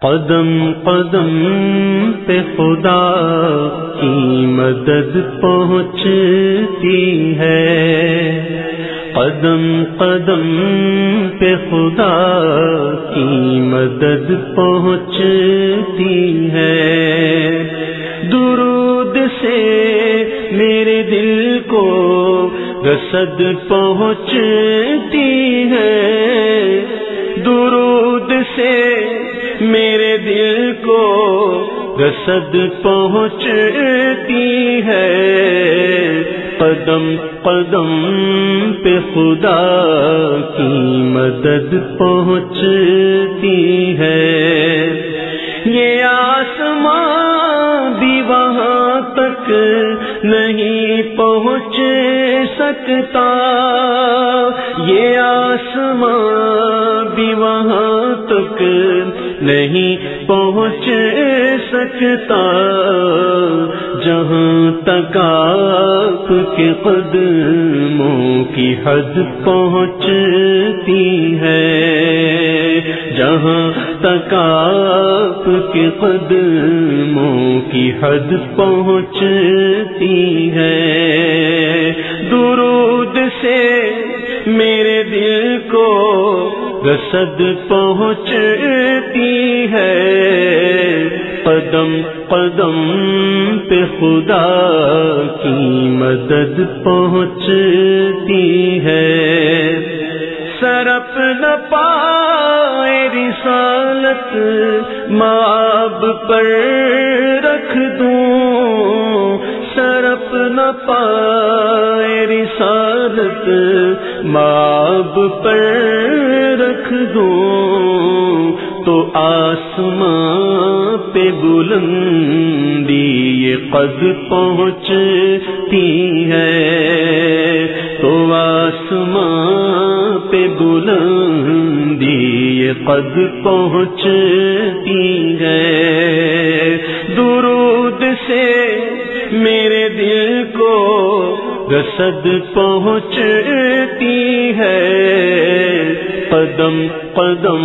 قدم قدم پہ خدا کی مدد پہنچتی ہے۔ قدم قدم پہ خدا کی مدد پہنچتی ہے۔ درود سے میرے دل کو رسد پہنچتی ہے۔ درود سے دل کو رسد پہنچتی ہے۔ قدم قدم پہ خدا کی مدد پہنچتی ہے۔ یہ آسمان بھی وہاں تک نہیں پہنچ سکتا۔ یہ آسمان بھی وہاں تک نہیں سکتا جہاں تک آپ کے قدموں کی حد پہنچتی ہے، جہاں تک آپ کے قدموں کی حد پہنچتی ہے۔ درود سے میرے دل کو رسد پہنچتی ہے۔ قدم قدم پہ خدا کی مدد پہنچتی ہے۔ سرپ نہ پائے رسالت ماب پر رکھ دوں۔ سرپ نہ پائے رسالت ماب پر رکھ دوں۔ تو آسمان پہ بلندی یہ قد پہنچتی ہے۔ تو آسمان پہ بلندی یہ قد پہنچتی ہے۔ درود سے میرے دل کو رسد پہنچتی ہے قدم قدم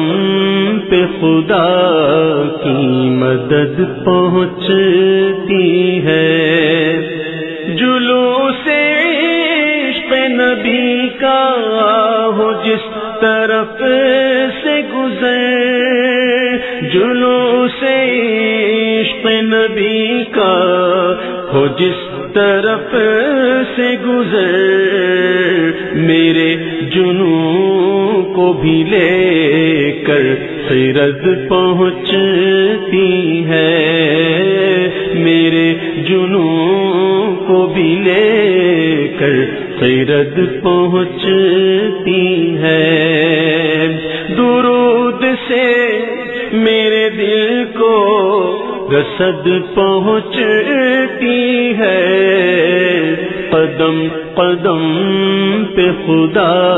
پہ خدا کی مدد پہنچتی ہے۔ جلو سے نبی کا ہو جس طرف سے گزر۔ جلو سے نبی کا ہو جس طرف سے گزر۔ میرے جنوں کو بھی لے کر سیرت پہنچتی ہے۔ میرے جنوں کو بھی لے کر سیرت پہنچتی ہے۔ درود سے میرے دل کو رسد پہنچتی قدم قدم پہ خدا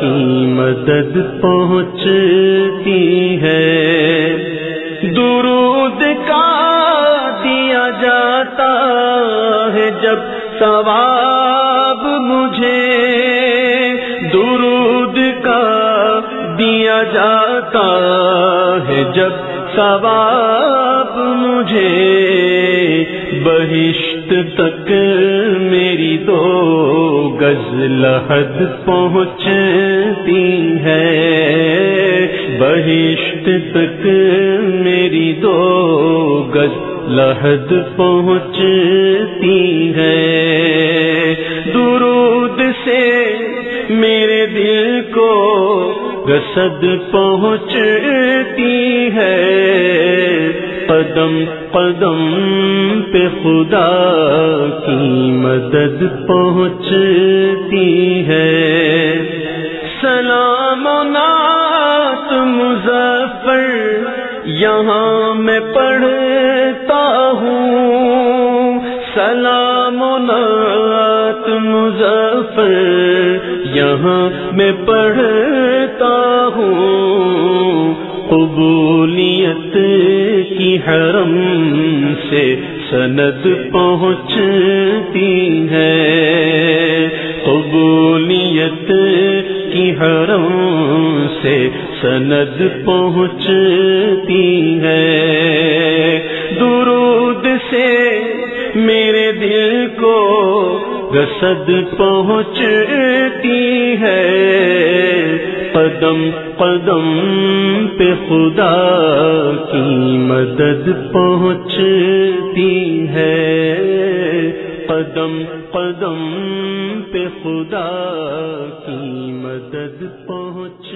کی مدد پہنچتی ہے۔ درود کا دیا جاتا ہے جب ثواب مجھے۔ درود کا دیا جاتا ہے جب ثواب مجھے۔ بہی تک میری دو گز لحد پہنچتی ہے۔ بہشت تک میری دو گز لحد پہنچتی ہے۔ درود سے میرے دل کو رسد پہنچتی ہے۔ قدم قدم پہ خدا کی مدد پہنچتی ہے۔ سلام و نات مظفر، یہاں میں پڑھتا ہوں۔ سلام و نات مظفر، یہاں میں پڑھتا قبولیت کی حرم سے سند پہنچتی ہے۔ قبولیت کی حرم سے سند پہنچتی ہے۔ درود سے میرے دل کو رسد پہنچتی ہے۔ قدم قدم پہ خدا کی مدد پہنچتی ہے۔ قدم قدم پہ خدا کی مدد پہنچ